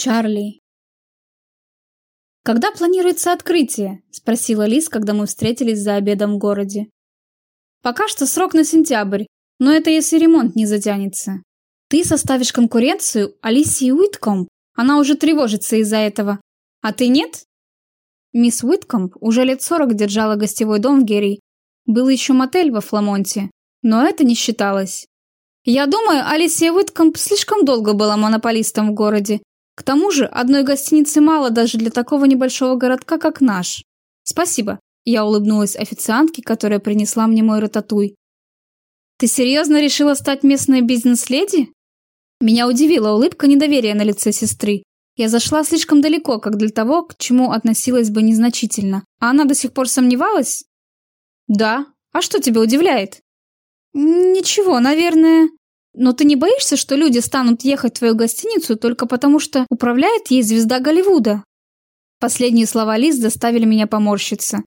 Чарли. «Когда планируется открытие?» – спросила Лиз, когда мы встретились за обедом в городе. «Пока что срок на сентябрь, но это если ремонт не затянется. Ты составишь конкуренцию Алисии Уиткомб, она уже тревожится из-за этого. А ты нет?» Мисс Уиткомб уже лет сорок держала гостевой дом в Герри. Был еще мотель во Фламонте, но это не считалось. Я думаю, Алисия Уиткомб слишком долго была монополистом в городе, к тому же, одной гостиницы мало даже для такого небольшого городка, как наш. Спасибо. Я улыбнулась официантке, которая принесла мне мой рататуй. Ты серьезно решила стать местной бизнес-леди? Меня удивила улыбка недоверия на лице сестры. Я зашла слишком далеко, как для того, к чему относилась бы незначительно. А она до сих пор сомневалась? Да. А что тебя удивляет? Ничего, наверное. Но ты не боишься, что люди станут ехать в твою гостиницу только потому, что управляет ей звезда Голливуда? Последние слова Лиз заставили меня поморщиться.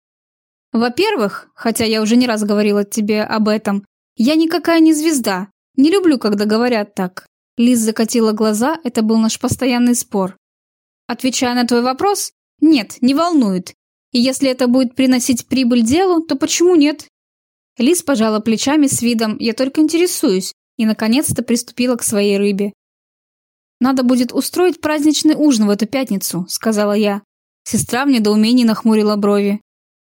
Во-первых, хотя я уже не раз говорила тебе об этом, я никакая не звезда. Не люблю, когда говорят так. Лиз закатила глаза, это был наш постоянный спор. Отвечая на твой вопрос, нет, не волнует. И если это будет приносить прибыль делу, то почему нет? Лиз пожала плечами с видом «я только интересуюсь», и, наконец-то, приступила к своей рыбе. «Надо будет устроить праздничный ужин в эту пятницу», — сказала я. Сестра в недоумении нахмурила брови.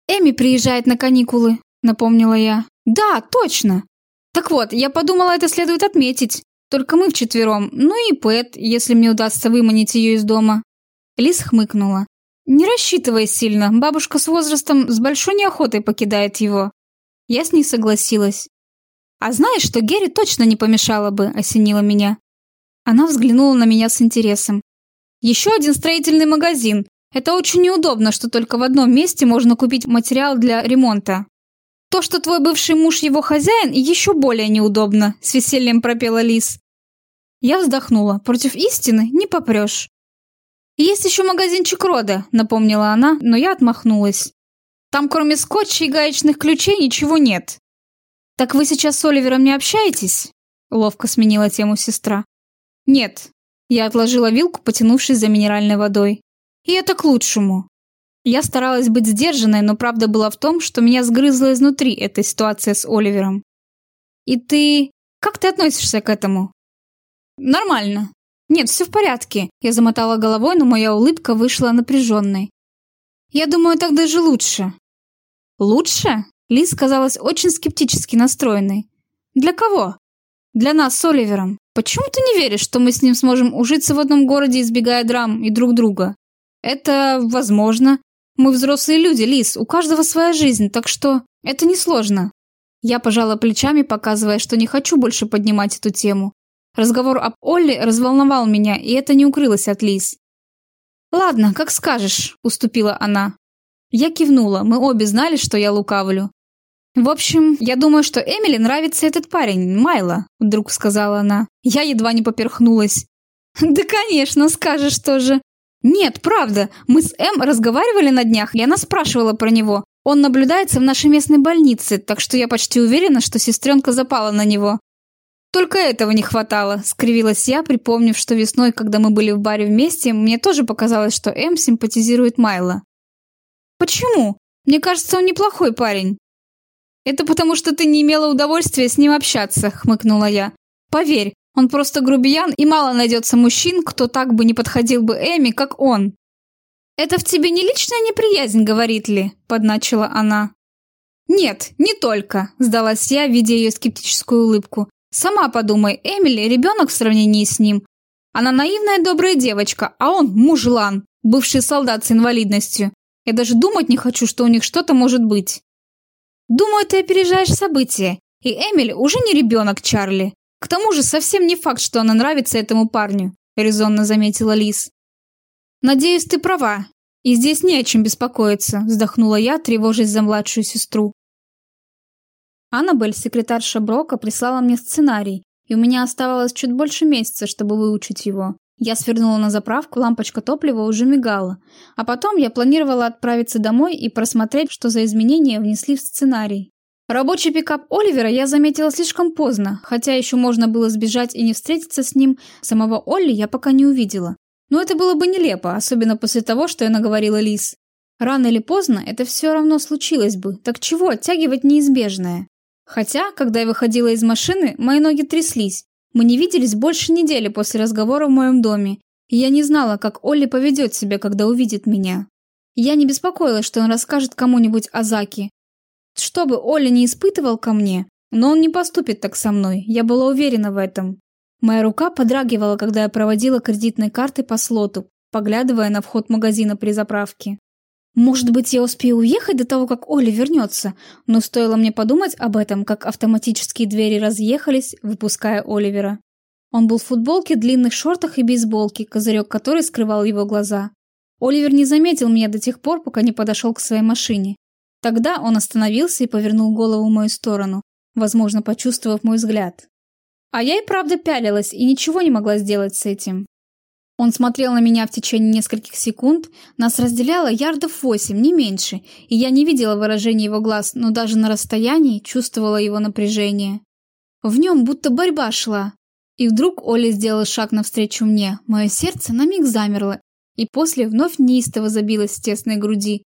«Эми приезжает на каникулы», — напомнила я. «Да, точно!» «Так вот, я подумала, это следует отметить. Только мы вчетвером, ну и Пэт, если мне удастся выманить ее из дома». Лис хмыкнула. «Не рассчитывай сильно, бабушка с возрастом с большой неохотой покидает его». Я с ней согласилась. «А знаешь, что Герри точно не помешало бы», — осенила меня. Она взглянула на меня с интересом. «Еще один строительный магазин. Это очень неудобно, что только в одном месте можно купить материал для ремонта». «То, что твой бывший муж его хозяин, еще более неудобно», — с весельем пропела Лис. Я вздохнула. Против истины не попрешь. «Есть еще магазинчик Рода», — напомнила она, но я отмахнулась. «Там кроме скотча и гаечных ключей ничего нет. «Так вы сейчас с Оливером не общаетесь?» Ловко сменила тему сестра. «Нет». Я отложила вилку, потянувшись за минеральной водой. «И это к лучшему». Я старалась быть сдержанной, но правда была в том, что меня сгрызла изнутри эта ситуация с Оливером. «И ты... Как ты относишься к этому?» «Нормально. Нет, все в порядке». Я замотала головой, но моя улыбка вышла напряженной. «Я думаю, так даже лучше». «Лучше?» Лиз казалась очень скептически настроенной. «Для кого?» «Для нас с Оливером. Почему ты не веришь, что мы с ним сможем ужиться в одном городе, избегая драм и друг друга?» «Это возможно. Мы взрослые люди, Лиз, у каждого своя жизнь, так что это несложно». Я пожала плечами, показывая, что не хочу больше поднимать эту тему. Разговор об Олли разволновал меня, и это не укрылось от Лиз. «Ладно, как скажешь», – уступила она. Я кивнула, мы обе знали, что я лукавлю. «В общем, я думаю, что Эмили нравится этот парень, Майло», — вдруг сказала она. Я едва не поперхнулась. «Да, конечно, скажешь тоже». «Нет, правда, мы с Эм разговаривали на днях, и она спрашивала про него. Он наблюдается в нашей местной больнице, так что я почти уверена, что сестренка запала на него». «Только этого не хватало», — скривилась я, припомнив, что весной, когда мы были в баре вместе, мне тоже показалось, что Эм симпатизирует Майло. «Почему? Мне кажется, он неплохой парень». «Это потому, что ты не имела удовольствия с ним общаться», — хмыкнула я. «Поверь, он просто грубиян, и мало найдется мужчин, кто так бы не подходил бы Эми, как он». «Это в тебе не личная неприязнь, говорит ли?» — подначила она. «Нет, не только», — сдалась я, видя ее скептическую улыбку. «Сама подумай, Эмили — ребенок в сравнении с ним. Она наивная добрая девочка, а он мужлан, бывший солдат с инвалидностью. Я даже думать не хочу, что у них что-то может быть». Думаю, ты опережаешь события. И Эмили уже не ребенок Чарли. К тому же совсем не факт, что она нравится этому парню, резонно заметила Лиз. Надеюсь, ты права. И здесь не о чем беспокоиться, вздохнула я, тревожась за младшую сестру. Аннабель, секретарша Брока, прислала мне сценарий, и у меня оставалось чуть больше месяца, чтобы выучить его. Я свернула на заправку, лампочка топлива уже мигала. А потом я планировала отправиться домой и просмотреть, что за изменения внесли в сценарий. Рабочий пикап Оливера я заметила слишком поздно, хотя еще можно было сбежать и не встретиться с ним, самого Олли я пока не увидела. Но это было бы нелепо, особенно после того, что я наговорила Лис. Рано или поздно это все равно случилось бы, так чего оттягивать неизбежное? Хотя, когда я выходила из машины, мои ноги тряслись. Мы не виделись больше недели после разговора в моем доме, и я не знала, как Олли поведет себя, когда увидит меня. Я не беспокоилась, что он расскажет кому-нибудь о Заке. Чтобы Олли не испытывал ко мне, но он не поступит так со мной, я была уверена в этом. Моя рука подрагивала, когда я проводила кредитной картой по слоту, поглядывая на вход магазина при заправке. Может быть, я успею уехать до того, как Оля вернется, но стоило мне подумать об этом, как автоматические двери разъехались, выпуская Оливера. Он был в футболке, длинных шортах и бейсболке, козырек которой скрывал его глаза. Оливер не заметил меня до тех пор, пока не подошел к своей машине. Тогда он остановился и повернул голову в мою сторону, возможно, почувствовав мой взгляд. А я и правда пялилась и ничего не могла сделать с этим. Он смотрел на меня в течение нескольких секунд, нас разделяло ярдов восемь, не меньше, и я не видела выражения его глаз, но даже на расстоянии чувствовала его напряжение. В нем будто борьба шла. И вдруг Оля сделал шаг навстречу мне, мое сердце на миг замерло, и после вновь неистово забилось в тесной груди.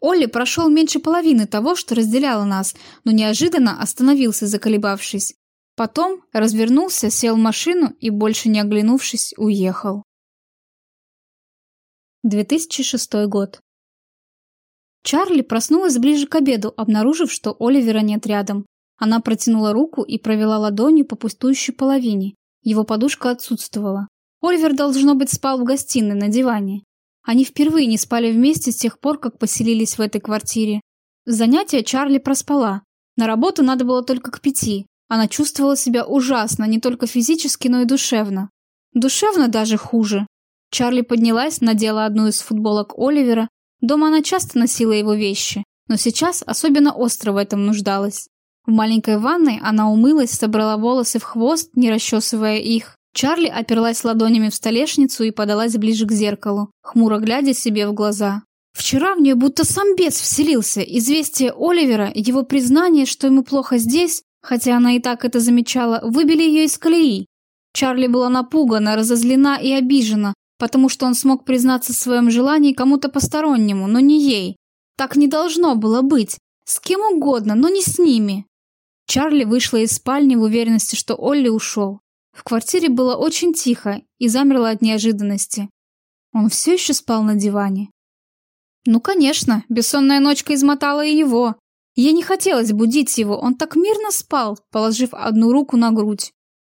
Олли прошел меньше половины того, что разделяло нас, но неожиданно остановился, заколебавшись. Потом развернулся, сел в машину и, больше не оглянувшись, уехал. 2006 год. Чарли проснулась ближе к обеду, обнаружив, что Оливера нет рядом. Она протянула руку и провела ладонью по пустующей половине. Его подушка отсутствовала. Оливер, должно быть, спал в гостиной на диване. Они впервые не спали вместе с тех пор, как поселились в этой квартире. Занятия Чарли проспала. На работу надо было только к пяти, она чувствовала себя ужасно, не только физически, но и душевно. Душевно даже хуже. Чарли поднялась, надела одну из футболок Оливера. Дома она часто носила его вещи, но сейчас особенно остро в этом нуждалась. В маленькой ванной она умылась, собрала волосы в хвост, не расчесывая их. Чарли оперлась ладонями в столешницу и подалась ближе к зеркалу, хмуро глядя себе в глаза. Вчера в нее будто сам бес вселился. Известие Оливера, его признание, что ему плохо здесь, Хотя она и так это замечала, выбили ее из колеи. Чарли была напугана, разозлена и обижена, потому что он смог признаться в своем желании кому-то постороннему, но не ей. Так не должно было быть. С кем угодно, но не с ними. Чарли вышла из спальни в уверенности, что Олли ушел. В квартире было очень тихо и замерла от неожиданности. Он все еще спал на диване. Ну, конечно, бессонная ночка измотала и его. Ей не хотелось будить его, он так мирно спал, положив одну руку на грудь.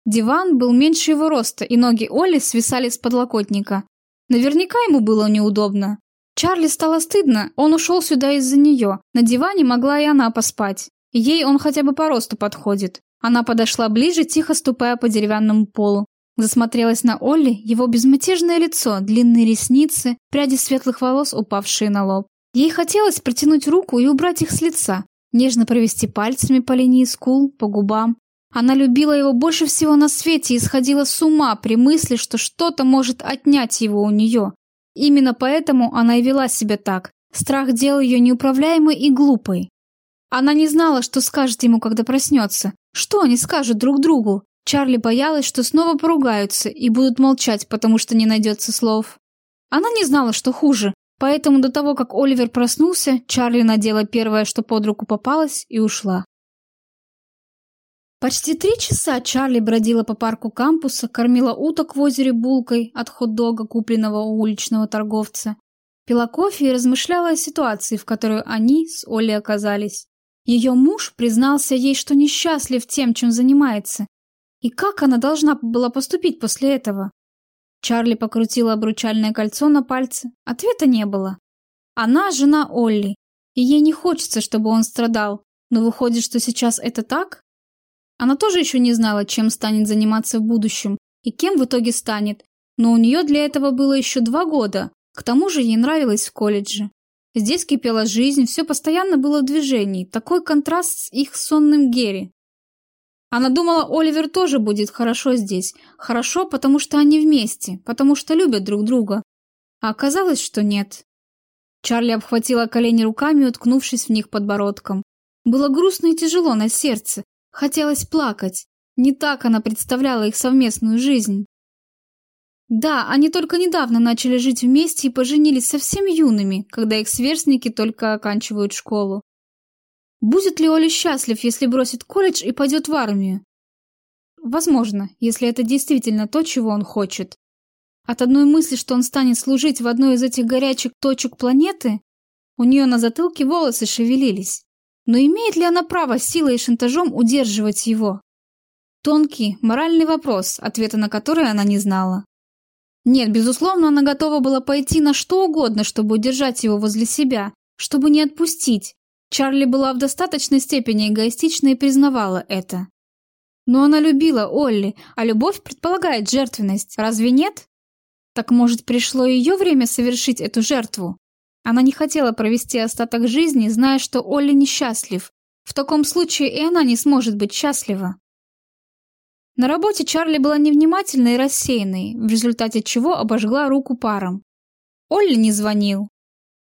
Диван был меньше его роста, и ноги Оли свисали с подлокотника. Наверняка ему было неудобно. Чарли стало стыдно, он ушел сюда из-за нее. На диване могла и она поспать. Ей он хотя бы по росту подходит. Она подошла ближе, тихо ступая по деревянному полу. Засмотрелась на Олли, его безмятежное лицо, длинные ресницы, пряди светлых волос, упавшие на лоб. Ей хотелось протянуть руку и убрать их с лица, нежно провести пальцами по линии скул, по губам. Она любила его больше всего на свете и сходила с ума при мысли, что что-то может отнять его у нее. Именно поэтому она и вела себя так. Страх делал ее неуправляемой и глупой. Она не знала, что скажет ему, когда проснется. Что они скажут друг другу? Чарли боялась, что снова поругаются и будут молчать, потому что не найдется слов. Она не знала, что хуже Поэтому до того, как Оливер проснулся, Чарли надела первое, что под руку попалось, и ушла. Почти три часа Чарли бродила по парку кампуса, кормила уток в озере булкой от хот-дога, купленного у уличного торговца, пила кофе и размышляла о ситуации, в которой они с Олли оказались. Ее муж признался ей, что несчастлив тем, чем занимается. И как она должна была поступить после этого? Чарли покрутила обручальное кольцо на пальце. Ответа не было. Она жена Олли, и ей не хочется, чтобы он страдал. Но выходит, что сейчас это так? Она тоже еще не знала, чем станет заниматься в будущем и кем в итоге станет, но у нее для этого было еще два года. К тому же ей нравилось в колледже. Здесь кипела жизнь, все постоянно было в движении. Такой контраст с их сонным Герри. Она думала, Оливер тоже будет хорошо здесь. Хорошо, потому что они вместе, потому что любят друг друга. А оказалось, что нет. Чарли обхватила колени руками, уткнувшись в них подбородком. Было грустно и тяжело на сердце. Хотелось плакать. Не так она представляла их совместную жизнь. Да, они только недавно начали жить вместе и поженились совсем юными, когда их сверстники только оканчивают школу. Будет ли Оля счастлив, если бросит колледж и пойдет в армию? Возможно, если это действительно то, чего он хочет. От одной мысли, что он станет служить в одной из этих горячих точек планеты, у нее на затылке волосы шевелились. Но имеет ли она право силой и шантажом удерживать его? Тонкий, моральный вопрос, ответа на который она не знала. Нет, безусловно, она готова была пойти на что угодно, чтобы удержать его возле себя, чтобы не отпустить. Чарли была в достаточной степени эгоистична и признавала это. Но она любила Олли, а любовь предполагает жертвенность, разве нет? Так может, пришло ее время совершить эту жертву? Она не хотела провести остаток жизни, зная, что Олли несчастлив. В таком случае и она не сможет быть счастлива. На работе Чарли была невнимательной и рассеянной, в результате чего обожгла руку паром. Олли не звонил.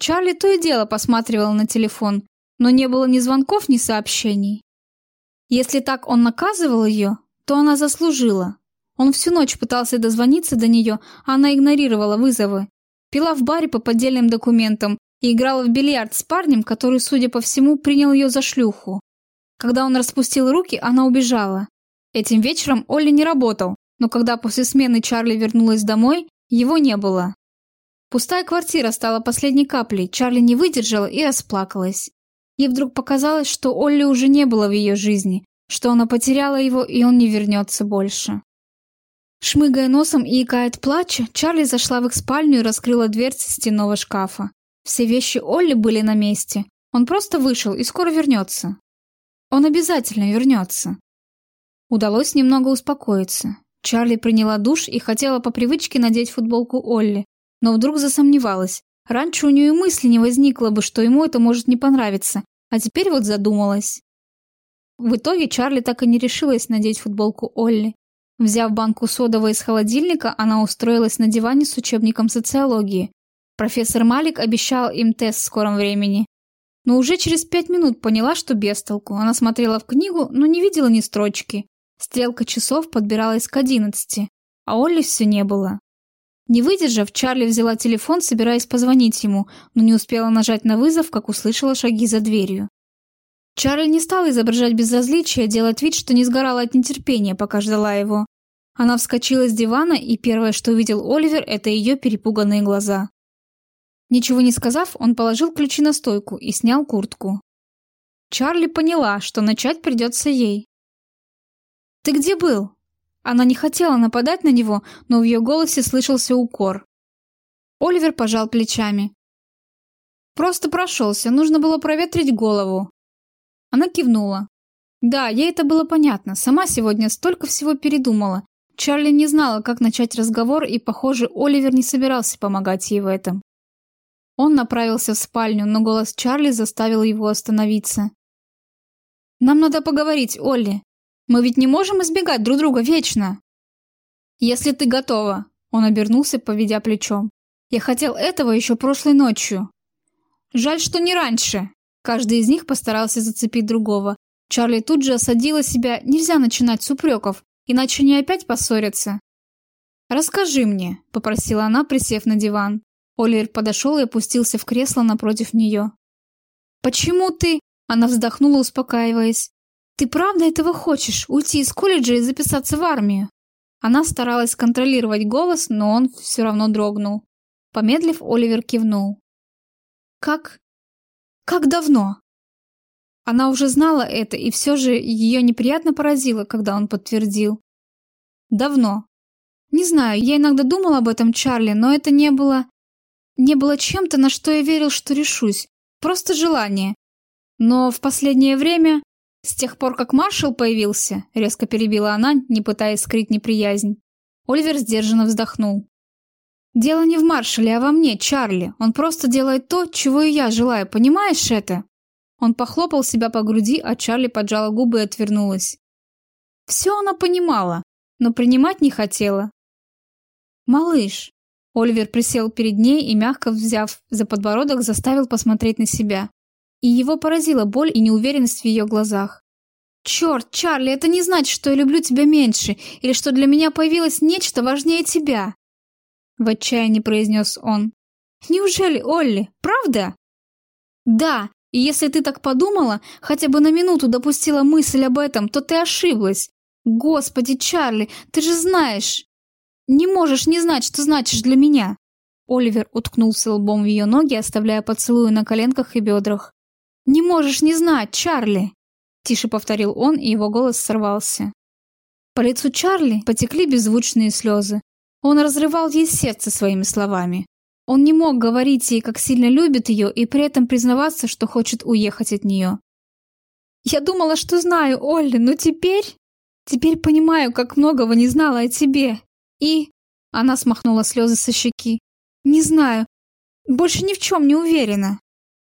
Чарли то и дело посматривал на телефон, но не было ни звонков, ни сообщений. Если так он наказывал ее, то она заслужила. Он всю ночь пытался дозвониться до нее, а она игнорировала вызовы. Пила в баре по поддельным документам и играла в бильярд с парнем, который, судя по всему, принял ее за шлюху. Когда он распустил руки, она убежала. Этим вечером Олли не работал, но когда после смены Чарли вернулась домой, его не было. Пустая квартира стала последней каплей, Чарли не выдержала и расплакалась. Ей вдруг показалось, что Олли уже не было в ее жизни, что она потеряла его, и он не вернется больше. Шмыгая носом и икая от плача, Чарли зашла в их спальню и раскрыла дверцы стенного шкафа. Все вещи Олли были на месте. Он просто вышел и скоро вернется. Он обязательно вернется. Удалось немного успокоиться. Чарли приняла душ и хотела по привычке надеть футболку Олли, но вдруг засомневалась. Раньше у нее и мысли не возникло бы, что ему это может не понравиться, а теперь вот задумалась. В итоге Чарли так и не решилась надеть футболку Олли. Взяв банку содовой из холодильника, она устроилась на диване с учебником социологии. Профессор Малик обещал им тест в скором времени. Но уже через пять минут поняла, что без толку. Она смотрела в книгу, но не видела ни строчки. Стрелка часов подбиралась к одиннадцати, а Олли все не было. Не выдержав, Чарли взяла телефон, собираясь позвонить ему, но не успела нажать на вызов, как услышала шаги за дверью. Чарли не стала изображать безразличие, делать вид, что не сгорала от нетерпения, пока ждала его. Она вскочила с дивана, и первое, что увидел Оливер, это ее перепуганные глаза. Ничего не сказав, он положил ключи на стойку и снял куртку. Чарли поняла, что начать придется ей. «Ты где был?» Она не хотела нападать на него, но в ее голосе слышался укор. Оливер пожал плечами. «Просто прошелся, нужно было проветрить голову». Она кивнула. Да, ей это было понятно. Сама сегодня столько всего передумала. Чарли не знала, как начать разговор, и, похоже, Оливер не собирался помогать ей в этом. Он направился в спальню, но голос Чарли заставил его остановиться. «Нам надо поговорить, Олли. Мы ведь не можем избегать друг друга вечно. Если ты готова, он обернулся, поведя плечом. Я хотел этого еще прошлой ночью. Жаль, что не раньше. Каждый из них постарался зацепить другого. Чарли тут же осадила себя, нельзя начинать с упреков, иначе они опять поссорятся. «Расскажи мне», — попросила она, присев на диван. Оливер подошел и опустился в кресло напротив нее. «Почему ты...» — она вздохнула, успокаиваясь. «Ты правда этого хочешь? Уйти из колледжа и записаться в армию?» Она старалась контролировать голос, но он все равно дрогнул. Помедлив, Оливер кивнул. «Как? Как давно?» Она уже знала это, и все же ее неприятно поразило, когда он подтвердил. «Давно. Не знаю, я иногда думал об этом, Чарли, но это не было... Не было чем-то, на что я верил, что решусь. Просто желание. Но в последнее время «С тех пор, как маршал появился», — резко перебила она, не пытаясь скрыть неприязнь. Оливер сдержанно вздохнул. «Дело не в маршале, а во мне, Чарли. Он просто делает то, чего и я желаю, понимаешь это?» Он похлопал себя по груди, а Чарли поджала губы и отвернулась. Все она понимала, но принимать не хотела. «Малыш!» Оливер присел перед ней и, мягко взяв за подбородок, заставил посмотреть на себя и его поразила боль и неуверенность в ее глазах. «Черт, Чарли, это не значит, что я люблю тебя меньше, или что для меня появилось нечто важнее тебя. В отчаянии произнес он. Неужели, Олли, правда? Да, и если ты так подумала, хотя бы на минуту допустила мысль об этом, то ты ошиблась. Господи, Чарли, ты же знаешь. Не можешь не знать, что значишь для меня. Оливер уткнулся лбом в ее ноги, оставляя поцелуи на коленках и бедрах. Не можешь не знать, Чарли, тише повторил он, и его голос сорвался. По лицу Чарли потекли беззвучные слезы. Он разрывал ей сердце своими словами. Он не мог говорить ей, как сильно любит ее, и при этом признаваться, что хочет уехать от нее. «Я думала, что знаю, Олли, но теперь... Теперь понимаю, как многого не знала о тебе. И...» Она смахнула слезы со щеки. «Не знаю. Больше ни в чем не уверена».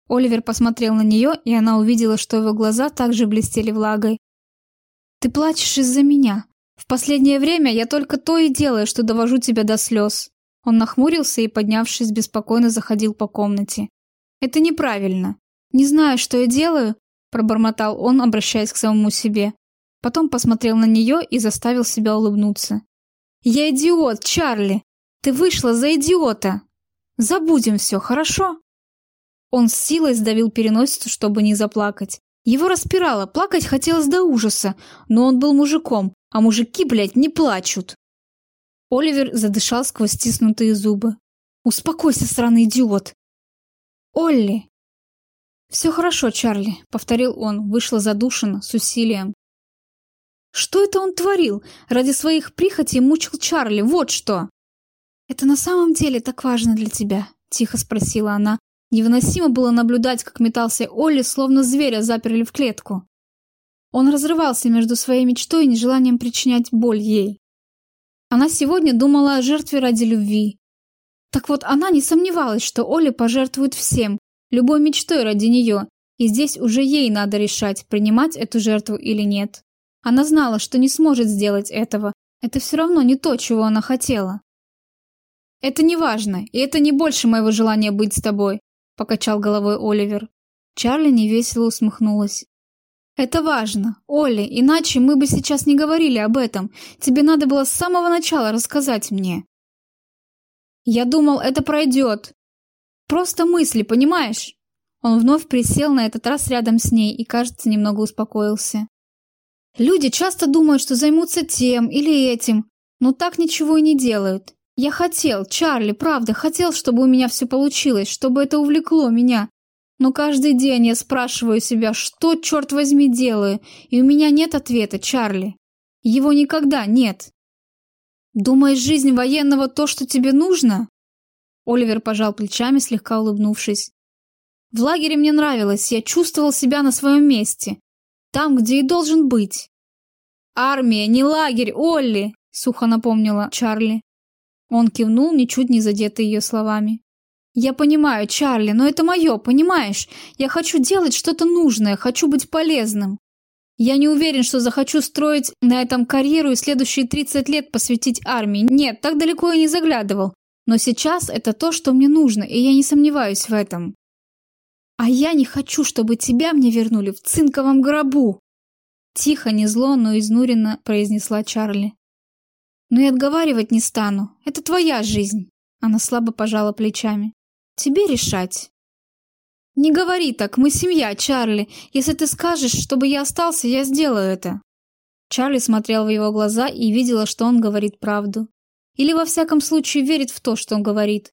Оливер посмотрел на нее, и она увидела, что его глаза также блестели влагой. «Ты плачешь из-за меня. В последнее время я только то и делаю, что довожу тебя до слез. Он нахмурился и, поднявшись, беспокойно заходил по комнате. «Это неправильно. Не знаю, что я делаю», – пробормотал он, обращаясь к самому себе. Потом посмотрел на нее и заставил себя улыбнуться. «Я идиот, Чарли! Ты вышла за идиота! Забудем все, хорошо?» Он с силой сдавил переносицу, чтобы не заплакать. Его распирало, плакать хотелось до ужаса, но он был мужиком, а мужики, блядь, не плачут. Оливер задышал сквозь стиснутые зубы. «Успокойся, сраный идиот!» «Олли!» «Все хорошо, Чарли», — повторил он, вышло задушенно, с усилием. «Что это он творил? Ради своих прихотей мучил Чарли, вот что!» «Это на самом деле так важно для тебя?» — тихо спросила она. Невыносимо было наблюдать, как метался Олли, словно зверя заперли в клетку. Он разрывался между своей мечтой и нежеланием причинять боль ей. Она сегодня думала о жертве ради любви. Так вот, она не сомневалась, что Оля пожертвует всем, любой мечтой ради нее, и здесь уже ей надо решать, принимать эту жертву или нет. Она знала, что не сможет сделать этого. Это все равно не то, чего она хотела. «Это не важно, и это не больше моего желания быть с тобой», – покачал головой Оливер. Чарли невесело усмехнулась. Это важно, Оля, иначе мы бы сейчас не говорили об этом. Тебе надо было с самого начала рассказать мне. Я думал, это пройдет. Просто мысли, понимаешь? Он вновь присел на этот раз рядом с ней и, кажется, немного успокоился. Люди часто думают, что займутся тем или этим, но так ничего и не делают. Я хотел, Чарли, правда, хотел, чтобы у меня все получилось, чтобы это увлекло меня, но каждый день я спрашиваю себя, что, черт возьми, делаю, и у меня нет ответа, Чарли. Его никогда нет. Думаешь, жизнь военного то, что тебе нужно? Оливер пожал плечами, слегка улыбнувшись. В лагере мне нравилось, я чувствовал себя на своем месте. Там, где и должен быть. Армия, не лагерь, Олли, сухо напомнила Чарли. Он кивнул, ничуть не задетый ее словами. Я понимаю, Чарли, но это мое, понимаешь? Я хочу делать что-то нужное, хочу быть полезным. Я не уверен, что захочу строить на этом карьеру и следующие 30 лет посвятить армии. Нет, так далеко я не заглядывал. Но сейчас это то, что мне нужно, и я не сомневаюсь в этом. А я не хочу, чтобы тебя мне вернули в цинковом гробу. Тихо, не зло, но изнуренно произнесла Чарли. Но и отговаривать не стану. Это твоя жизнь. Она слабо пожала плечами. Тебе решать. Не говори так, мы семья, Чарли. Если ты скажешь, чтобы я остался, я сделаю это. Чарли смотрел в его глаза и видела, что он говорит правду. Или во всяком случае верит в то, что он говорит.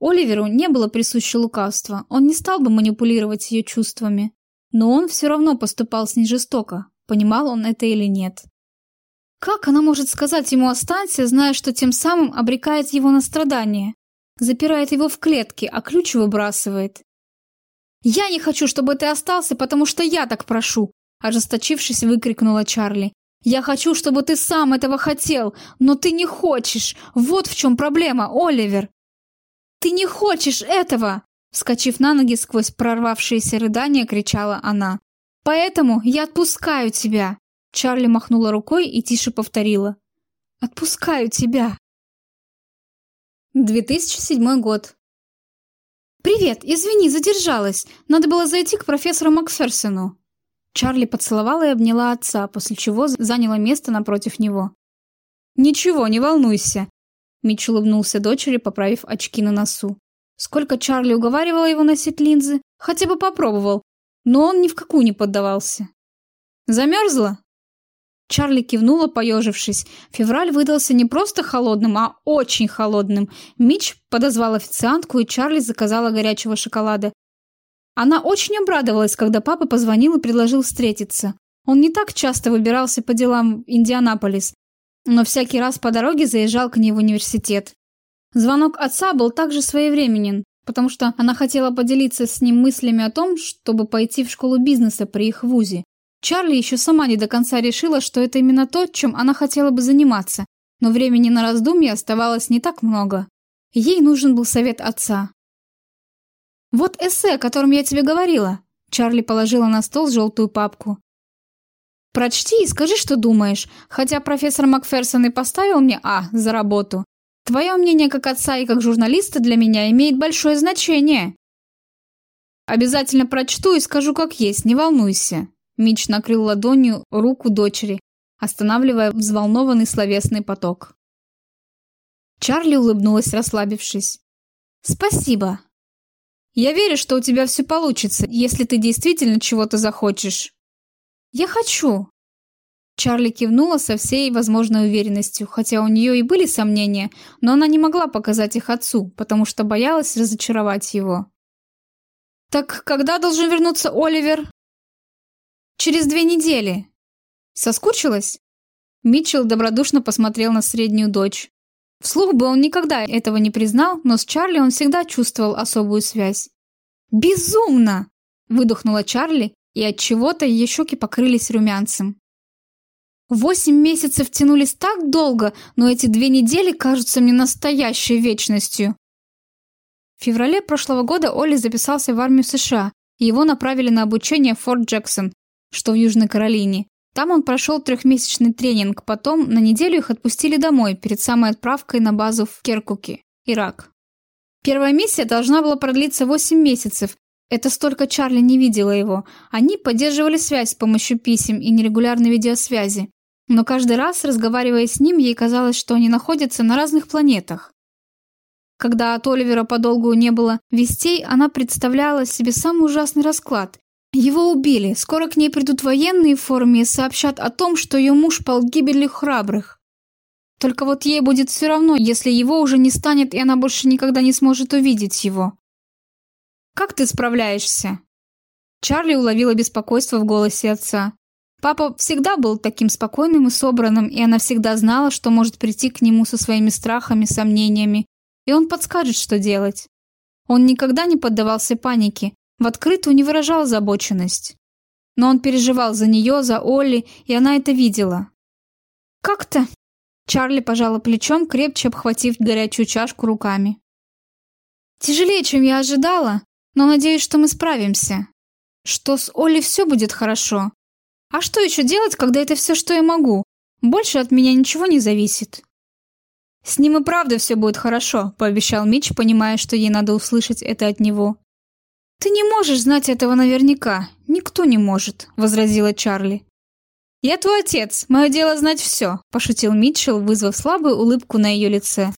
Оливеру не было присуще лукавство, он не стал бы манипулировать ее чувствами. Но он все равно поступал с ней жестоко, понимал он это или нет. Как она может сказать ему «останься», зная, что тем самым обрекает его на страдания? запирает его в клетке, а ключ выбрасывает. «Я не хочу, чтобы ты остался, потому что я так прошу!» Ожесточившись, выкрикнула Чарли. «Я хочу, чтобы ты сам этого хотел, но ты не хочешь! Вот в чем проблема, Оливер!» «Ты не хочешь этого!» Вскочив на ноги сквозь прорвавшиеся рыдания, кричала она. «Поэтому я отпускаю тебя!» Чарли махнула рукой и тише повторила. «Отпускаю тебя!» 2007 год. «Привет! Извини, задержалась. Надо было зайти к профессору Макферсону». Чарли поцеловала и обняла отца, после чего заняла место напротив него. «Ничего, не волнуйся. Митч улыбнулся дочери, поправив очки на носу. Сколько Чарли уговаривала его носить линзы, хотя бы попробовал, но он ни в какую не поддавался. Замерзла? Чарли кивнула, поежившись. Февраль выдался не просто холодным, а очень холодным. Мич подозвал официантку, и Чарли заказала горячего шоколада. Она очень обрадовалась, когда папа позвонил и предложил встретиться. Он не так часто выбирался по делам в Индианаполис, но всякий раз по дороге заезжал к ней в университет. Звонок отца был также своевременен, потому что она хотела поделиться с ним мыслями о том, чтобы пойти в школу бизнеса при их вузе. Чарли еще сама не до конца решила, что это именно то, чем она хотела бы заниматься, но времени на раздумье оставалось не так много. Ей нужен был совет отца. «Вот эссе, о котором я тебе говорила», Чарли положила на стол желтую папку. «Прочти и скажи, что думаешь, хотя профессор Макферсон и поставил мне А за работу. Твое мнение как отца и как журналиста для меня имеет большое значение». «Обязательно прочту и скажу как есть, не волнуйся», Мич накрыл ладонью руку дочери, останавливая взволнованный словесный поток. Чарли улыбнулась, расслабившись. «Спасибо. Я верю, что у тебя все получится, если ты действительно чего-то захочешь». «Я хочу». Чарли кивнула со всей возможной уверенностью, хотя у нее и были сомнения, но она не могла показать их отцу, потому что боялась разочаровать его. «Так когда должен вернуться Оливер?» Через две недели. Соскучилась? Митчелл добродушно посмотрел на среднюю дочь. Вслух бы он никогда этого не признал, но с Чарли он всегда чувствовал особую связь. «Безумно!» – выдохнула Чарли, и от чего-то ее щеки покрылись румянцем. Восемь месяцев тянулись так долго, но эти две недели кажутся мне настоящей вечностью. В феврале прошлого года Оли записался в армию США, и его направили на обучение в Форт Джексон, что в Южной Каролине. Там он прошел трехмесячный тренинг, потом на неделю их отпустили домой перед самой отправкой на базу в Керкуке, Ирак. Первая миссия должна была продлиться 8 месяцев. Это столько Чарли не видела его. Они поддерживали связь с помощью писем и нерегулярной видеосвязи. Но каждый раз, разговаривая с ним, ей казалось, что они находятся на разных планетах. Когда от Оливера подолгу не было вестей, она представляла себе самый ужасный расклад. Его убили. Скоро к ней придут военные в форме и сообщат о том, что ее муж пал гибелью храбрых. Только вот ей будет все равно, если его уже не станет, и она больше никогда не сможет увидеть его. «Как ты справляешься?» Чарли уловила беспокойство в голосе отца. Папа всегда был таким спокойным и собранным, и она всегда знала, что может прийти к нему со своими страхами, сомнениями, и он подскажет, что делать. Он никогда не поддавался панике, в открытую не выражал озабоченность. Но он переживал за нее, за Олли, и она это видела. «Как-то...» Чарли пожала плечом, крепче обхватив горячую чашку руками. «Тяжелее, чем я ожидала, но надеюсь, что мы справимся. Что с Олли все будет хорошо. А что еще делать, когда это все, что я могу? Больше от меня ничего не зависит». «С ним и правда все будет хорошо», — пообещал Мич, понимая, что ей надо услышать это от него. «Ты не можешь знать этого наверняка. Никто не может», — возразила Чарли. «Я твой отец. Мое дело знать все», — пошутил Митчелл, вызвав слабую улыбку на ее лице.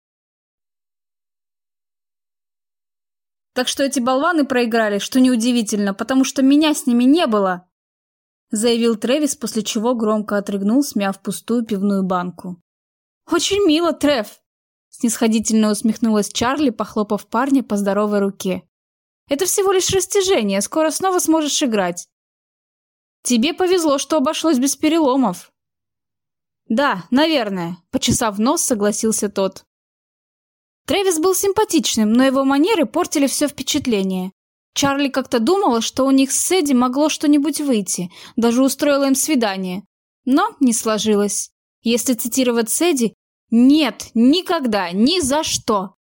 «Так что эти болваны проиграли, что неудивительно, потому что меня с ними не было», заявил Тревис, после чего громко отрыгнул, смяв пустую пивную банку. «Очень мило, Трев!» снисходительно усмехнулась Чарли, похлопав парня по здоровой руке. Это всего лишь растяжение, скоро снова сможешь играть. Тебе повезло, что обошлось без переломов. Да, наверное, почесав нос, согласился тот. Трэвис был симпатичным, но его манеры портили все впечатление. Чарли как-то думала, что у них с Эдди могло что-нибудь выйти, даже устроила им свидание. Но не сложилось. Если цитировать Сэдди, «Нет, никогда, ни за что!»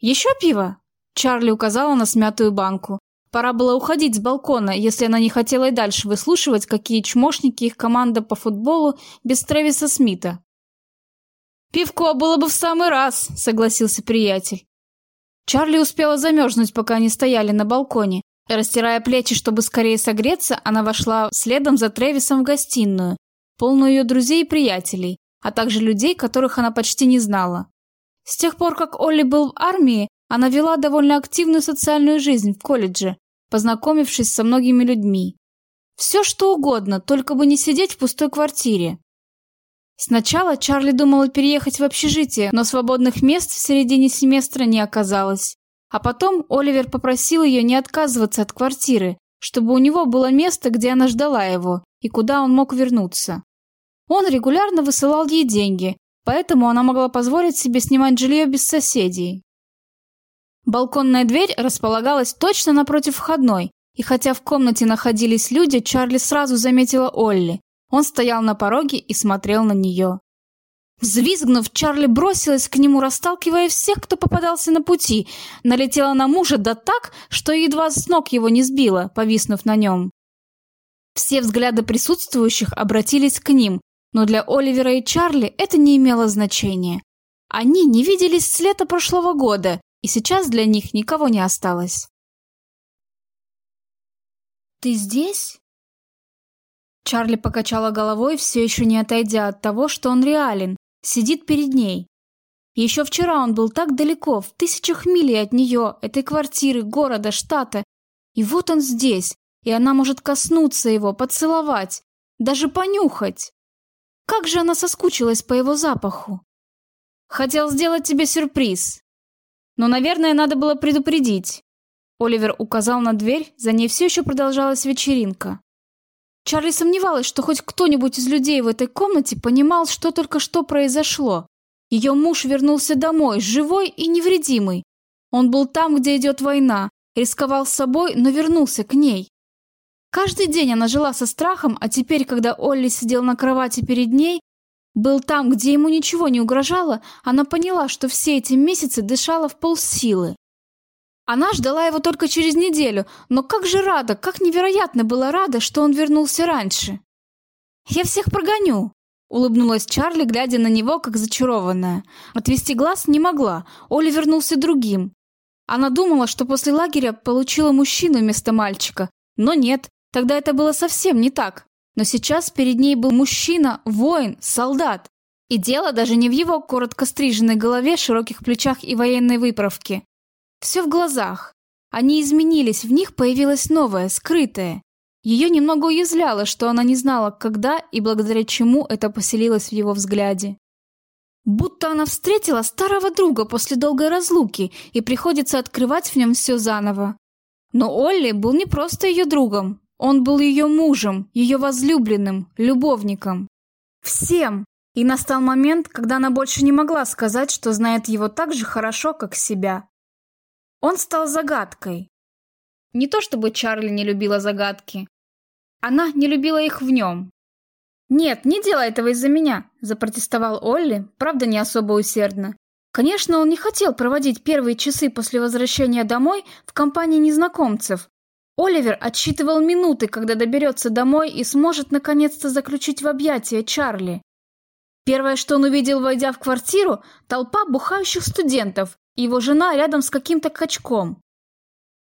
«Еще пиво?» Чарли указала на смятую банку. Пора было уходить с балкона, если она не хотела и дальше выслушивать, какие чмошники их команда по футболу без Трэвиса Смита. «Пивко было бы в самый раз», — согласился приятель. Чарли успела замерзнуть, пока они стояли на балконе. Растирая плечи, чтобы скорее согреться, она вошла следом за Трэвисом в гостиную, полную ее друзей и приятелей, а также людей, которых она почти не знала. С тех пор, как Олли был в армии, она вела довольно активную социальную жизнь в колледже, познакомившись со многими людьми. Все что угодно, только бы не сидеть в пустой квартире. Сначала Чарли думала переехать в общежитие, но свободных мест в середине семестра не оказалось. А потом Оливер попросил ее не отказываться от квартиры, чтобы у него было место, где она ждала его, и куда он мог вернуться. Он регулярно высылал ей деньги, поэтому она могла позволить себе снимать жилье без соседей. Балконная дверь располагалась точно напротив входной, и хотя в комнате находились люди, Чарли сразу заметила Олли. Он стоял на пороге и смотрел на нее. Взвизгнув, Чарли бросилась к нему, расталкивая всех, кто попадался на пути. Налетела на мужа да так, что едва с ног его не сбила, повиснув на нем. Все взгляды присутствующих обратились к ним, но для Оливера и Чарли это не имело значения. Они не виделись с лета прошлого года, и сейчас для них никого не осталось. «Ты здесь?» Чарли покачала головой, все еще не отойдя от того, что он реален, сидит перед ней. Еще вчера он был так далеко, в тысячах миль от нее, этой квартиры, города, штата. И вот он здесь, и она может коснуться его, поцеловать, даже понюхать. Как же она соскучилась по его запаху. Хотел сделать тебе сюрприз. Но, наверное, надо было предупредить. Оливер указал на дверь, за ней все еще продолжалась вечеринка. Чарли сомневалась, что хоть кто-нибудь из людей в этой комнате понимал, что только что произошло. Ее муж вернулся домой, живой и невредимый. Он был там, где идет война, рисковал собой, но вернулся к ней. Каждый день она жила со страхом, а теперь, когда Олли сидел на кровати перед ней, был там, где ему ничего не угрожало, она поняла, что все эти месяцы дышала в полсилы. Она ждала его только через неделю, но как же рада, как невероятно была рада, что он вернулся раньше. «Я всех прогоню», — улыбнулась Чарли, глядя на него, как зачарованная. Отвести глаз не могла, Оля вернулся другим. Она думала, что после лагеря получила мужчину вместо мальчика, но нет, тогда это было совсем не так. Но сейчас перед ней был мужчина, воин, солдат. И дело даже не в его коротко стриженной голове, широких плечах и военной выправке. Все в глазах. Они изменились, в них появилось новое, скрытое. Ее немного уязвляло, что она не знала, когда и благодаря чему это поселилось в его взгляде. Будто она встретила старого друга после долгой разлуки, и приходится открывать в нем все заново. Но Олли был не просто ее другом, он был ее мужем, ее возлюбленным, любовником. Всем! И настал момент, когда она больше не могла сказать, что знает его так же хорошо, как себя. Он стал загадкой. Не то чтобы Чарли не любила загадки. Она не любила их в нем. «Нет, не делай этого из-за меня», – запротестовал Олли, правда не особо усердно. Конечно, он не хотел проводить первые часы после возвращения домой в компании незнакомцев. Оливер отсчитывал минуты, когда доберется домой и сможет наконец-то заключить в объятия Чарли. Первое, что он увидел, войдя в квартиру, толпа бухающих студентов, его жена рядом с каким-то качком.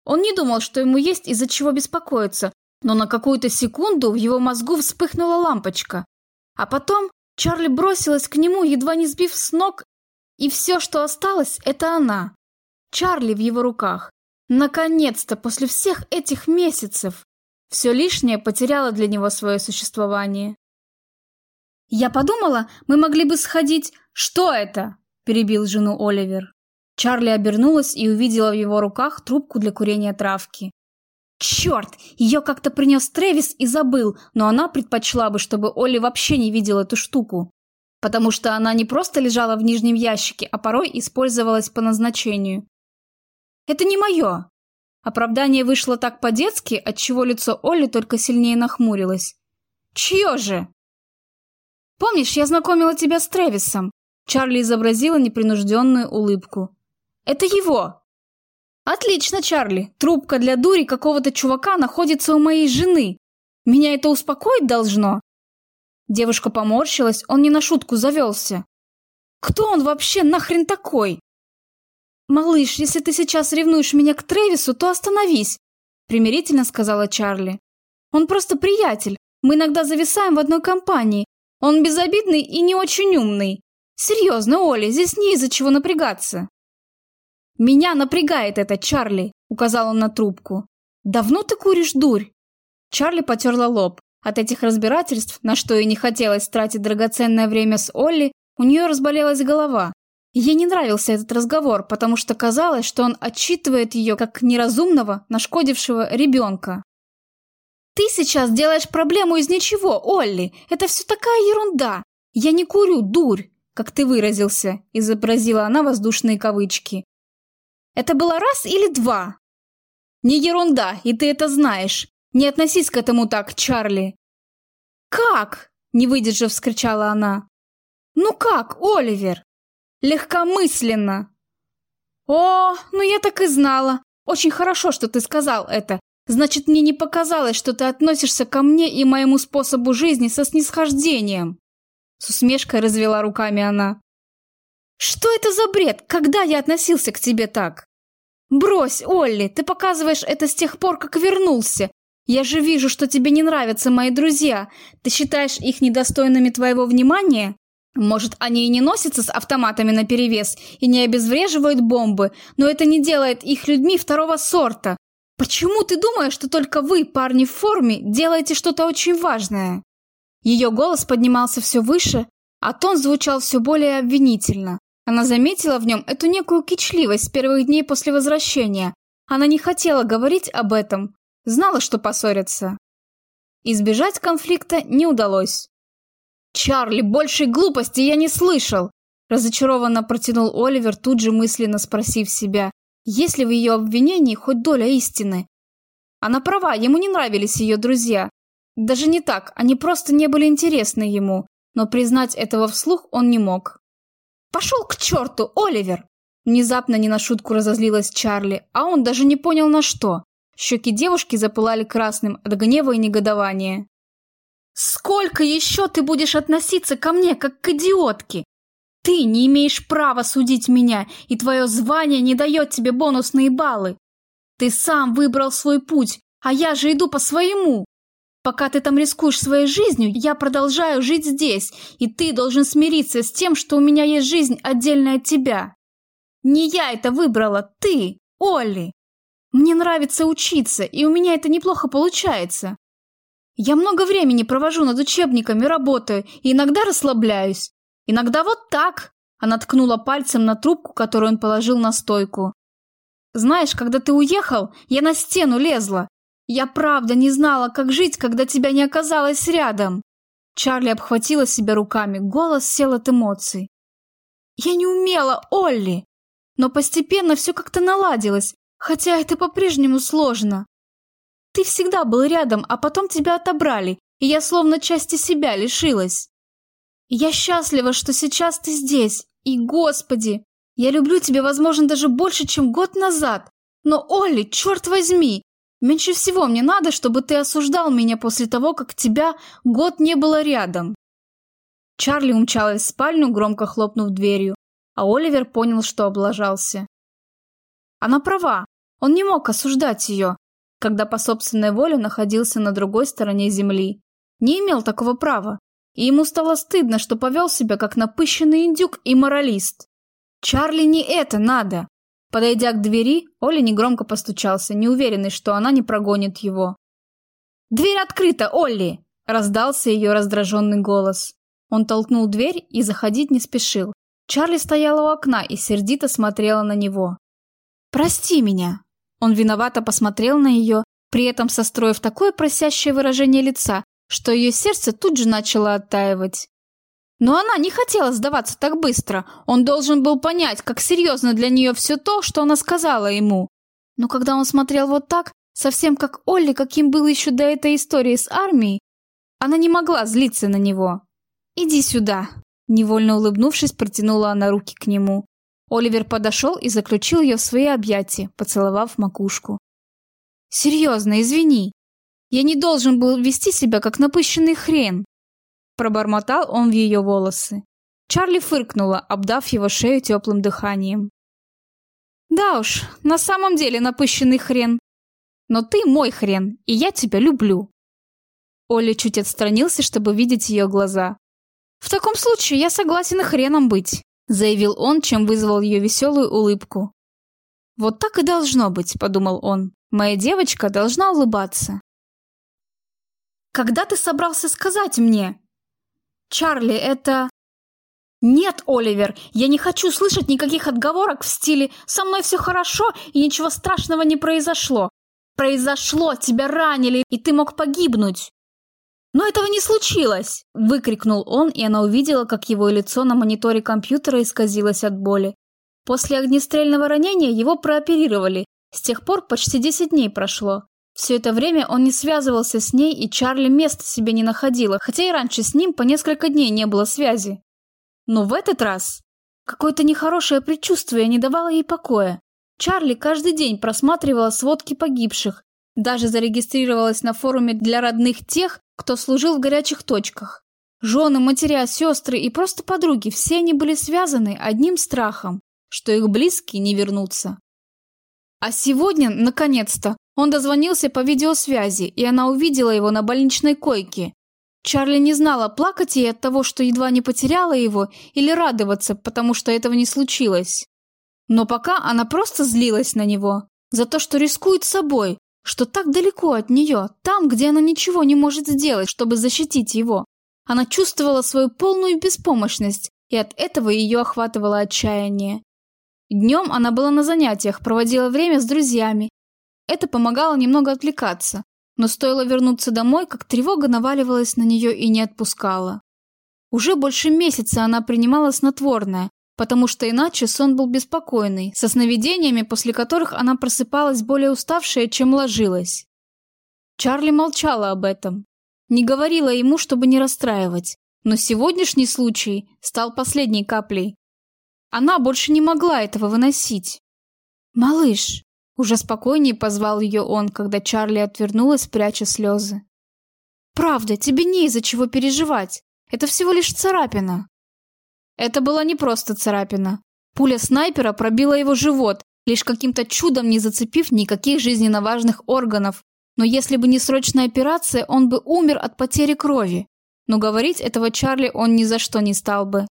Он не думал, что ему есть из-за чего беспокоиться, но на какую-то секунду в его мозгу вспыхнула лампочка. А потом Чарли бросилась к нему, едва не сбив с ног, и все, что осталось, это она. Чарли в его руках. Наконец-то, после всех этих месяцев, все лишнее потеряло для него свое существование. «Я подумала, мы могли бы сходить...» «Что это?» – перебил жену Оливер. Чарли обернулась и увидела в его руках трубку для курения травки. Черт! Ее как-то принес Трэвис и забыл, но она предпочла бы, чтобы Олли вообще не видел эту штуку. Потому что она не просто лежала в нижнем ящике, а порой использовалась по назначению. «Это не мое!» Оправдание вышло так по-детски, отчего лицо Олли только сильнее нахмурилось. «Чье же?» «Помнишь, я знакомила тебя с Трэвисом?» Чарли изобразила непринужденную улыбку. Это его!» «Отлично, Чарли. Трубка для дури какого-то чувака находится у моей жены. Меня это успокоить должно?» Девушка поморщилась, он не на шутку завелся. «Кто он вообще нахрен такой?» «Малыш, если ты сейчас ревнуешь меня к Трэвису, то остановись», примирительно сказала Чарли. «Он просто приятель. Мы иногда зависаем в одной компании. Он безобидный и не очень умный. Серьезно, Оля, здесь не из-за чего напрягаться. Меня напрягает это, Чарли, указал он на трубку. Давно ты куришь дурь? Чарли потерла лоб. От этих разбирательств, на что ей не хотелось тратить драгоценное время с Олли, у нее разболелась голова. Ей не нравился этот разговор, потому что казалось, что он отчитывает ее как неразумного, нашкодившего ребенка. «Ты сейчас делаешь проблему из ничего, Олли! Это все такая ерунда! Я не курю, дурь!» как ты выразился», — изобразила она воздушные кавычки. «Это было раз или два?» «Не ерунда, и ты это знаешь. Не относись к этому так, Чарли». «Как?» — не выдержав, вскричала она. «Ну как, Оливер?» «Легкомысленно». «О, ну я так и знала. Очень хорошо, что ты сказал это. Значит, мне не показалось, что ты относишься ко мне и моему способу жизни со снисхождением». С усмешкой развела руками она. «Что это за бред? Когда я относился к тебе так?» «Брось, Олли, ты показываешь это с тех пор, как вернулся. Я же вижу, что тебе не нравятся мои друзья. Ты считаешь их недостойными твоего внимания? Может, они и не носятся с автоматами наперевес и не обезвреживают бомбы, но это не делает их людьми второго сорта. Почему ты думаешь, что только вы, парни в форме, делаете что-то очень важное?» Ее голос поднимался все выше, а тон звучал все более обвинительно. Она заметила в нем эту некую кичливость с первых дней после возвращения. Она не хотела говорить об этом, знала, что поссорятся. Избежать конфликта не удалось. «Чарли, большей глупости я не слышал!» Разочарованно протянул Оливер, тут же мысленно спросив себя, есть ли в ее обвинении хоть доля истины. Она права, ему не нравились ее друзья, даже не так, они просто не были интересны ему, но признать этого вслух он не мог. «Пошел к черту, Оливер!» Внезапно не на шутку разозлилась Чарли, а он даже не понял на что. Щеки девушки запылали красным от гнева и негодования. «Сколько еще ты будешь относиться ко мне, как к идиотке? Ты не имеешь права судить меня, и твое звание не дает тебе бонусные баллы. Ты сам выбрал свой путь, а я же иду по своему. Пока ты там рискуешь своей жизнью, я продолжаю жить здесь, и ты должен смириться с тем, что у меня есть жизнь отдельная от тебя. Не я это выбрала, ты, Олли. Мне нравится учиться, и у меня это неплохо получается. Я много времени провожу над учебниками, работаю, и иногда расслабляюсь. Иногда вот так. Она ткнула пальцем на трубку, которую он положил на стойку. Знаешь, когда ты уехал, я на стену лезла. Я правда не знала, как жить, когда тебя не оказалось рядом. Чарли обхватила себя руками, голос сел от эмоций. Я не умела, Олли. Но постепенно все как-то наладилось, хотя это по-прежнему сложно. Ты всегда был рядом, а потом тебя отобрали, и я словно части себя лишилась. Я счастлива, что сейчас ты здесь, и, Господи, я люблю тебя, возможно, даже больше, чем год назад. Но, Олли, черт возьми, Меньше всего мне надо, чтобы ты осуждал меня после того, как тебя год не было рядом. Чарли умчалась в спальню, громко хлопнув дверью, а Оливер понял, что облажался. Она права, он не мог осуждать ее, когда по собственной воле находился на другой стороне земли. Не имел такого права, и ему стало стыдно, что повел себя как напыщенный индюк и моралист. Чарли не это надо. Подойдя к двери, Оля негромко постучался, неуверенный, что она не прогонит его. «Дверь открыта, Олли!» – раздался ее раздраженный голос. Он толкнул дверь и заходить не спешил. Чарли стояла у окна и сердито смотрела на него. «Прости меня!» Он виновато посмотрел на ее, при этом состроив такое просящее выражение лица, что ее сердце тут же начало оттаивать. Но она не хотела сдаваться так быстро. Он должен был понять, как серьезно для нее все то, что она сказала ему. Но когда он смотрел вот так, совсем как Олли, каким был еще до этой истории с армией, она не могла злиться на него. «Иди сюда!» Невольно улыбнувшись, протянула она руки к нему. Оливер подошел и заключил ее в свои объятия, поцеловав макушку. «Серьезно, извини. Я не должен был вести себя, как напыщенный хрен. Пробормотал он в ее волосы. Чарли фыркнула, обдав его шею теплым дыханием. «Да уж, на самом деле напыщенный хрен. Но ты мой хрен, и я тебя люблю». Оля чуть отстранился, чтобы видеть ее глаза. В таком случае я согласен и хреном быть, заявил он, чем вызвал ее веселую улыбку. Вот так и должно быть, подумал он. Моя девочка должна улыбаться. Когда ты собрался сказать мне? Чарли, это нет, Оливер, я не хочу слышать никаких отговорок в стиле «со мной все хорошо и ничего страшного не произошло». Произошло, тебя ранили, и ты мог погибнуть. Но этого не случилось, выкрикнул он, и она увидела, как его лицо на мониторе компьютера исказилось от боли. После огнестрельного ранения его прооперировали. С тех пор почти 10 дней прошло. Все это время он не связывался с ней, и Чарли места себе не находила, хотя и раньше с ним по несколько дней не было связи. Но в этот раз какое-то нехорошее предчувствие не давало ей покоя. Чарли каждый день просматривала сводки погибших, даже зарегистрировалась на форуме для родных тех, кто служил в горячих точках. Жены, матеря, сестры и просто подруги, все они были связаны одним страхом, что их близкие не вернутся. А сегодня, наконец-то, он дозвонился по видеосвязи, и она увидела его на больничной койке. Чарли не знала, плакать ей от того, что едва не потеряла его, или радоваться, потому что этого не случилось. Но пока она просто злилась на него за то, что рискует собой, что так далеко от нее, там, где она ничего не может сделать, чтобы защитить его. Она чувствовала свою полную беспомощность, и от этого ее охватывало отчаяние. Днем она была на занятиях, проводила время с друзьями. Это помогало немного отвлекаться, но стоило вернуться домой, как тревога наваливалась на нее и не отпускала. Уже больше месяца она принимала снотворное, потому что иначе сон был беспокойный, со сновидениями, после которых она просыпалась более уставшая, чем ложилась. Чарли молчала об этом, не говорила ему, чтобы не расстраивать, но сегодняшний случай стал последней каплей. Она больше не могла этого выносить. «Малыш», уже спокойнее позвал ее он, когда Чарли отвернулась, пряча слезы. «Правда, тебе не из-за чего переживать. Это всего лишь царапина». Это была не просто царапина. Пуля снайпера пробила его живот, лишь каким-то чудом не зацепив никаких жизненно важных органов. Но если бы не срочная операция, он бы умер от потери крови. Но говорить этого Чарли он ни за что не стал бы.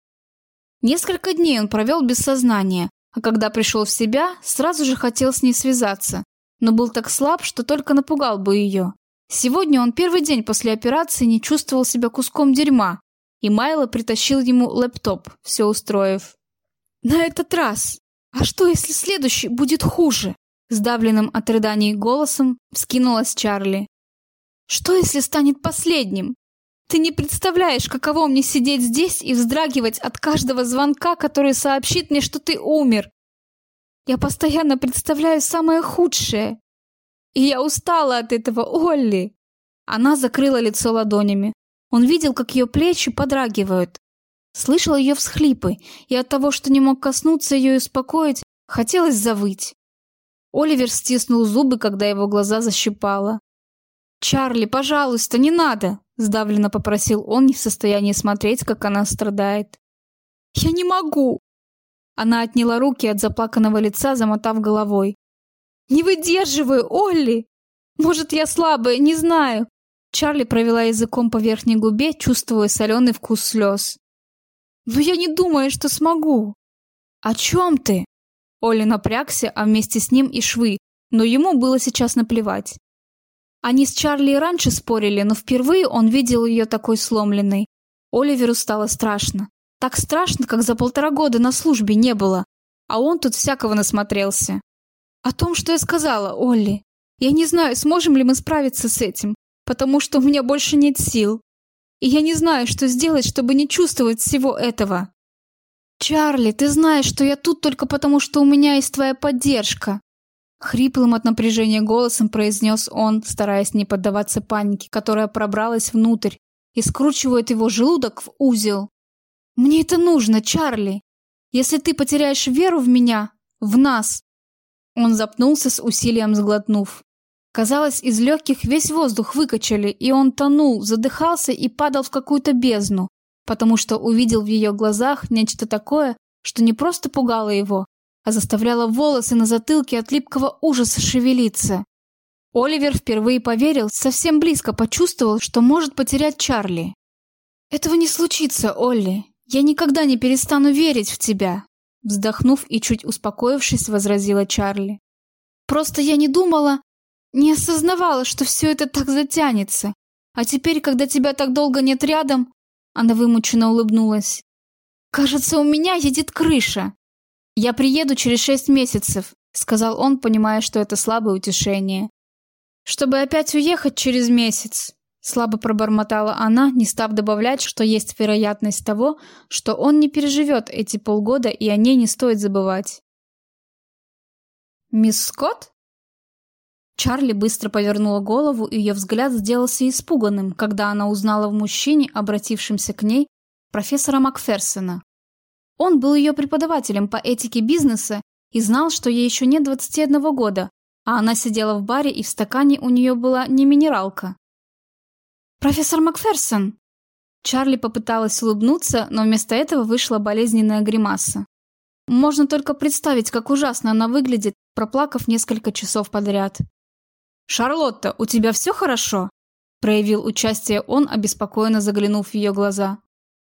Несколько дней он провел без сознания, а когда пришел в себя, сразу же хотел с ней связаться, но был так слаб, что только напугал бы ее. Сегодня он первый день после операции не чувствовал себя куском дерьма, и Майло притащил ему лэптоп, все устроив. «На этот раз! А что, если следующий будет хуже?» Сдавленным от рыданий голосом вскинулась Чарли. «Что, если станет последним? Ты не представляешь, каково мне сидеть здесь и вздрагивать от каждого звонка, который сообщит мне, что ты умер. Я постоянно представляю самое худшее. И я устала от этого, Олли. Она закрыла лицо ладонями. Он видел, как ее плечи подрагивают. Слышал ее всхлипы, и от того, что не мог коснуться ее и успокоить, хотелось завыть. Оливер стиснул зубы, когда его глаза защипало. «Чарли, пожалуйста, не надо!» Сдавленно попросил он, не в состоянии смотреть, как она страдает. «Я не могу!» Она отняла руки от заплаканного лица, замотав головой. «Не выдерживаю, Олли! Может, я слабая, не знаю!» Чарли провела языком по верхней губе, чувствуя соленый вкус слез. «Но я не думаю, что смогу!» «О чем ты?» Олли напрягся, а вместе с ним и швы, но ему было сейчас наплевать. Они с Чарли и раньше спорили, но впервые он видел ее такой сломленной. Оливеру стало страшно. Так страшно, как за полтора года на службе не было. А он тут всякого насмотрелся. О том, что я сказала, Олли. Я не знаю, сможем ли мы справиться с этим, потому что у меня больше нет сил. И я не знаю, что сделать, чтобы не чувствовать всего этого. Чарли, ты знаешь, что я тут только потому, что у меня есть твоя поддержка. Хриплым от напряжения голосом произнес он, стараясь не поддаваться панике, которая пробралась внутрь и скручивает его желудок в узел. «Мне это нужно, Чарли! Если ты потеряешь веру в меня, в нас!» Он запнулся с усилием сглотнув. Казалось, из легких весь воздух выкачали, и он тонул, задыхался и падал в какую-то бездну, потому что увидел в ее глазах нечто такое, что не просто пугало его, а заставляла волосы на затылке от липкого ужаса шевелиться. Оливер впервые поверил, совсем близко почувствовал, что может потерять Чарли. Этого не случится, Олли. Я никогда не перестану верить в тебя, вздохнув и чуть успокоившись, возразила Чарли. Просто я не думала, не осознавала, что все это так затянется. А теперь, когда тебя так долго нет рядом, она вымученно улыбнулась. Кажется, у меня едет крыша. Я приеду через шесть месяцев, сказал он, понимая, что это слабое утешение. Чтобы опять уехать через месяц, слабо пробормотала она, не став добавлять, что есть вероятность того, что он не переживет эти полгода, и о ней не стоит забывать. Мисс Скотт? Чарли быстро повернула голову, и ее взгляд сделался испуганным, когда она узнала в мужчине, обратившемся к ней, профессора Макферсона. Он был ее преподавателем по этике бизнеса и знал, что ей еще нет 21 года, а она сидела в баре, и в стакане у нее была не минералка. «Профессор Макферсон!» Чарли попыталась улыбнуться, но вместо этого вышла болезненная гримаса. Можно только представить, как ужасно она выглядит, проплакав несколько часов подряд. «Шарлотта, у тебя все хорошо?» проявил участие он, обеспокоенно заглянув в ее глаза.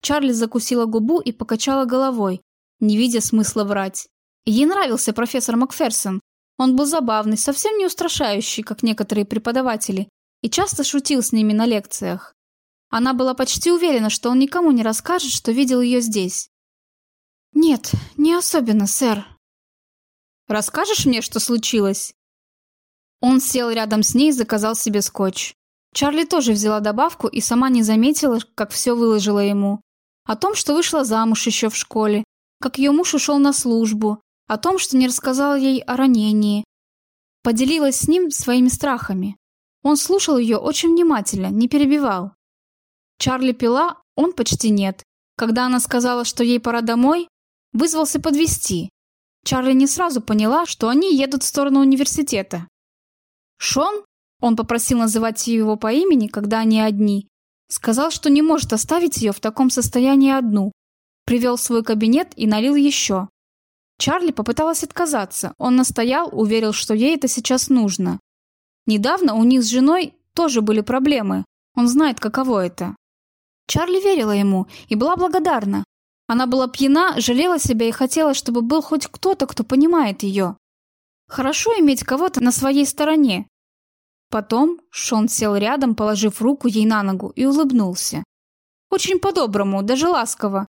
Чарли закусила губу и покачала головой, не видя смысла врать. Ей нравился профессор Макферсон. Он был забавный, совсем не устрашающий, как некоторые преподаватели, и часто шутил с ними на лекциях. Она была почти уверена, что он никому не расскажет, что видел ее здесь. «Нет, не особенно, сэр». «Расскажешь мне, что случилось?» Он сел рядом с ней и заказал себе скотч. Чарли тоже взяла добавку и сама не заметила, как все выложила ему. О том, что вышла замуж еще в школе, как ее муж ушел на службу, о том, что не рассказала ей о ранении. Поделилась с ним своими страхами. Он слушал ее очень внимательно, не перебивал. Чарли пила, он почти нет. Когда она сказала, что ей пора домой, вызвался подвести. Чарли не сразу поняла, что они едут в сторону университета. Шон, он попросил называть его по имени, когда они одни, сказал, что не может оставить ее в таком состоянии одну. Привел в свой кабинет и налил еще. Чарли попыталась отказаться. Он настоял, уверил, что ей это сейчас нужно. Недавно у них с женой тоже были проблемы. Он знает, каково это. Чарли верила ему и была благодарна. Она была пьяна, жалела себя и хотела, чтобы был хоть кто-то, кто понимает ее. Хорошо иметь кого-то на своей стороне. Потом Шон сел рядом, положив руку ей на ногу, и улыбнулся. Очень по-доброму, даже ласково.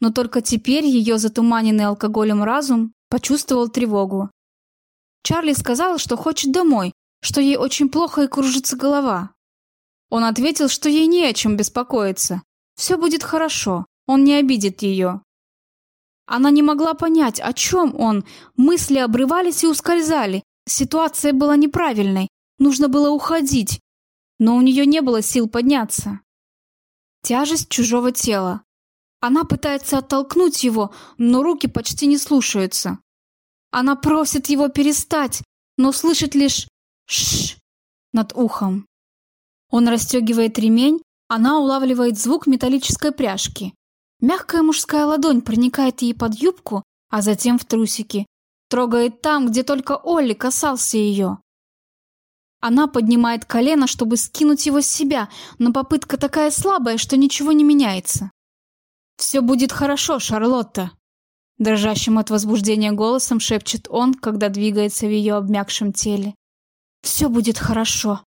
Но только теперь ее затуманенный алкоголем разум почувствовал тревогу. Чарли сказала, что хочет домой, что ей очень плохо и кружится голова. Он ответил, что ей не о чем беспокоиться. Все будет хорошо, он не обидит ее. Она не могла понять, о чем он. Мысли обрывались и ускользали. Ситуация была неправильной. Нужно было уходить. Но у нее не было сил подняться. Тяжесть чужого тела. Она пытается оттолкнуть его, но руки почти не слушаются. Она просит его перестать, но слышит лишь «шш» над ухом. Он расстегивает ремень, она улавливает звук металлической пряжки. Мягкая мужская ладонь проникает ей под юбку, а затем в трусики. Трогает там, где только Олли касался ее. Она поднимает колено, чтобы скинуть его с себя, но попытка такая слабая, что ничего не меняется. «Все будет хорошо, Шарлотта!» Дрожащим от возбуждения голосом шепчет он, когда двигается в ее обмякшем теле. «Все будет хорошо!»